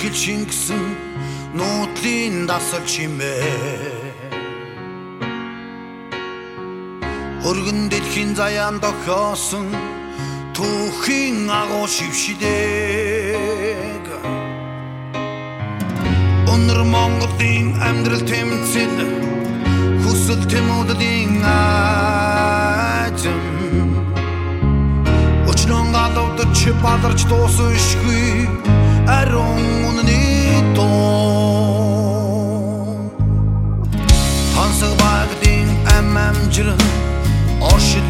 сэтгэл шингэсэн нуудлын дасал чимээ. Өргөн дэлхийн заяан дохоосон түүхийн агуу шившидэг Өнөр Монголын амьдрал тэмцэл хүсэл тэмүүдийн аажим. Өчнөн гадавдаж бадарч дуусшгүй Erron nito Tanse bagdin emmem jirin Orşit